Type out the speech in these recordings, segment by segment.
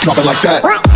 drop it like that.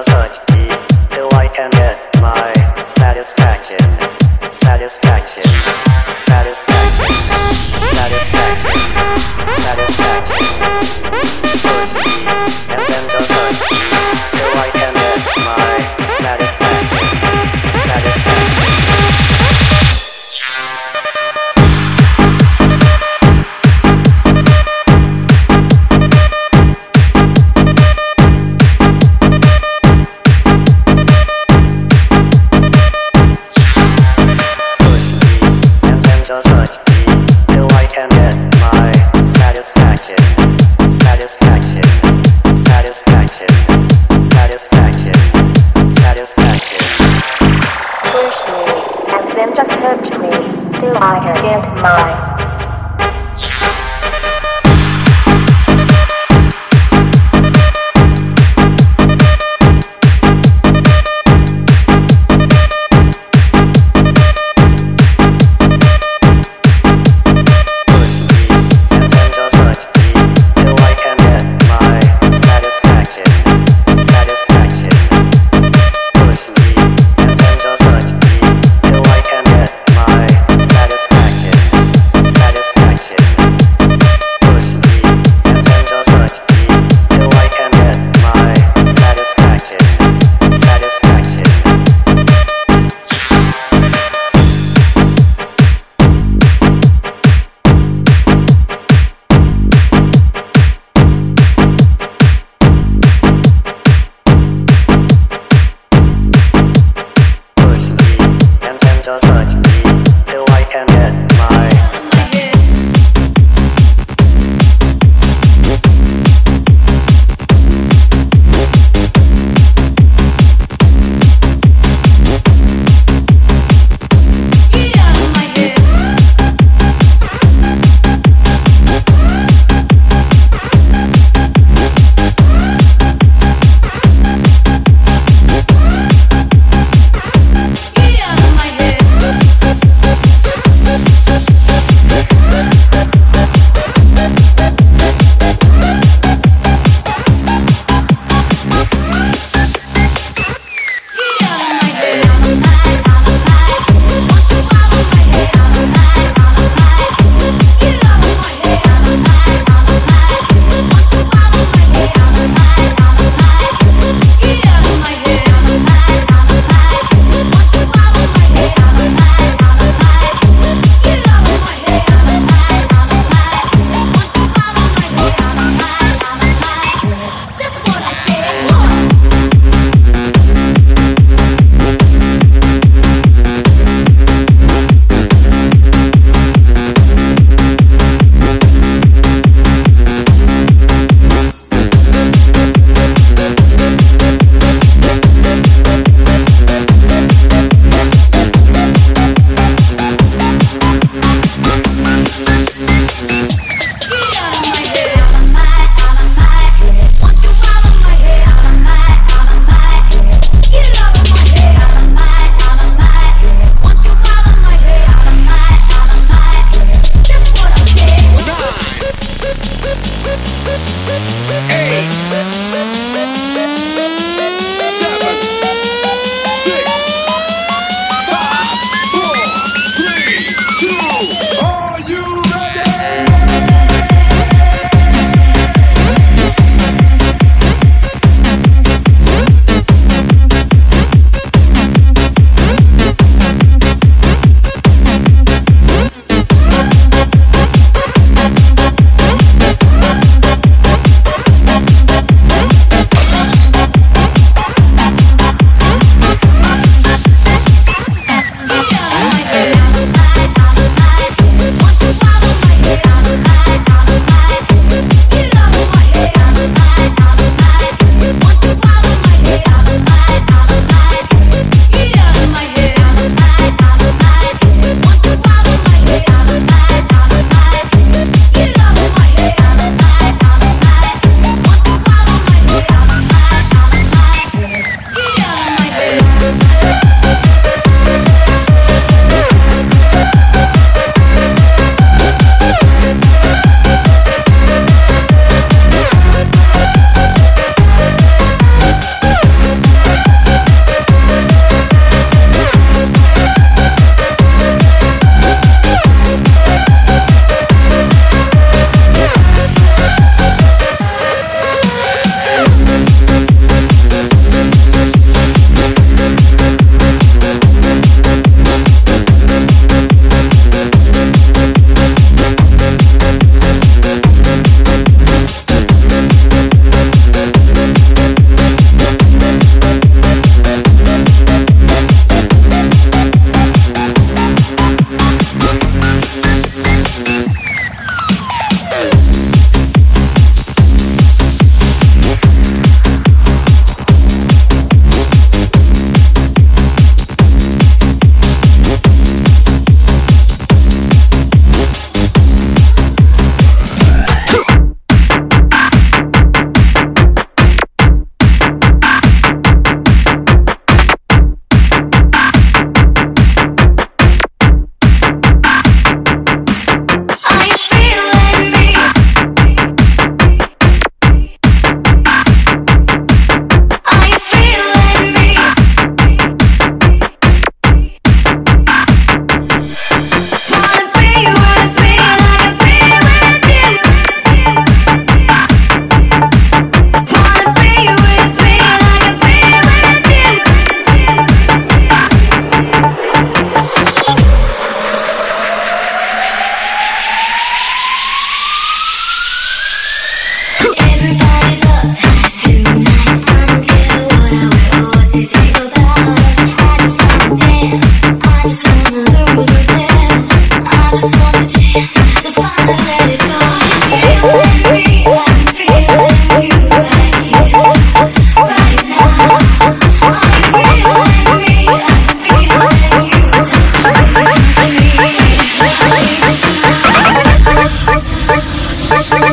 Maldito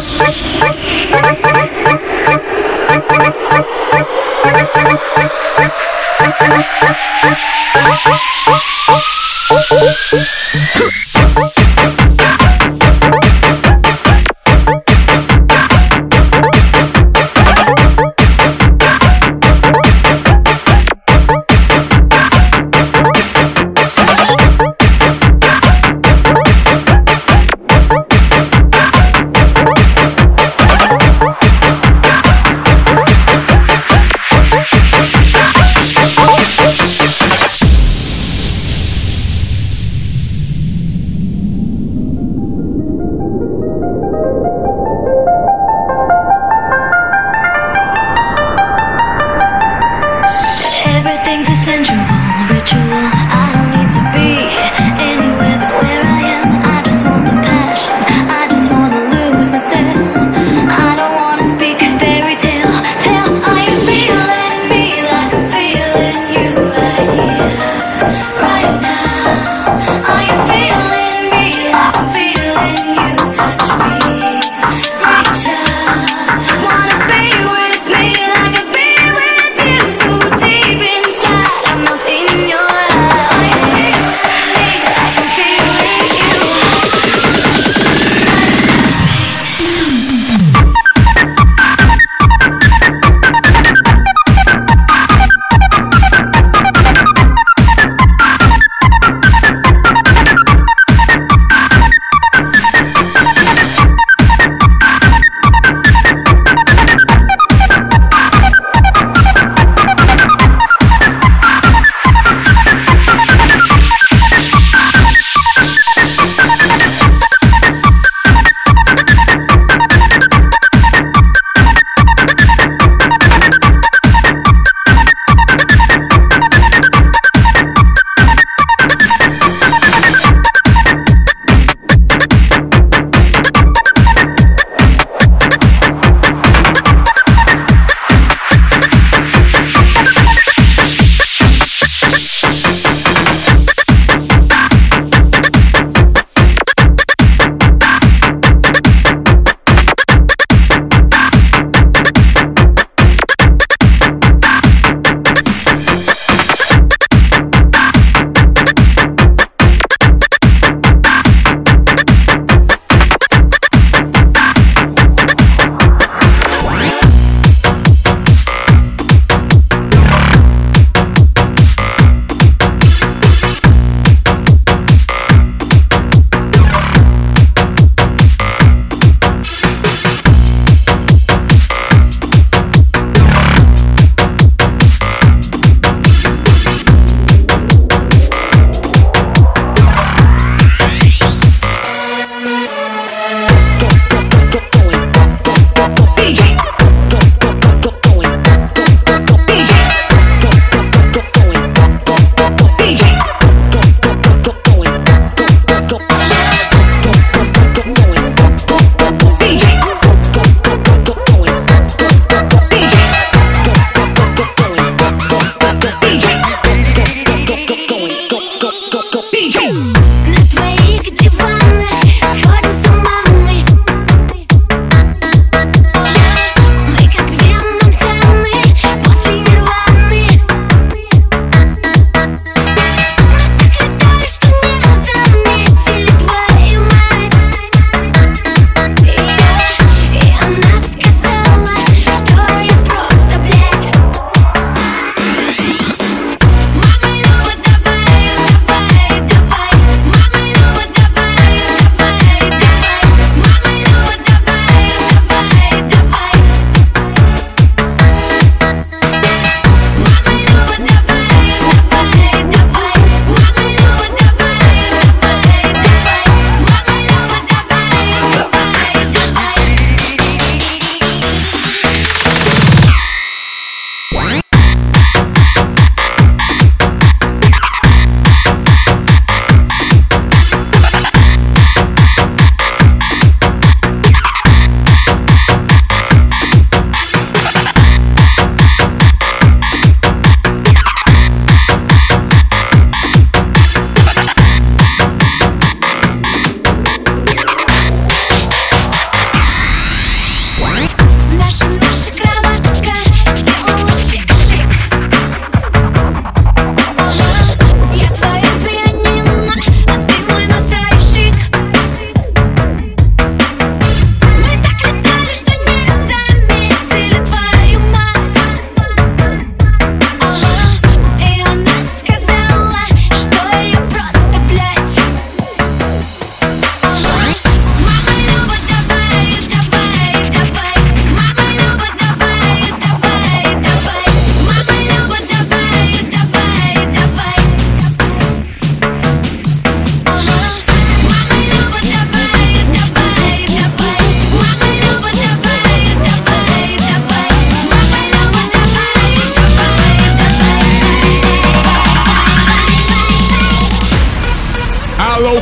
Oh, oh, oh,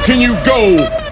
Can you go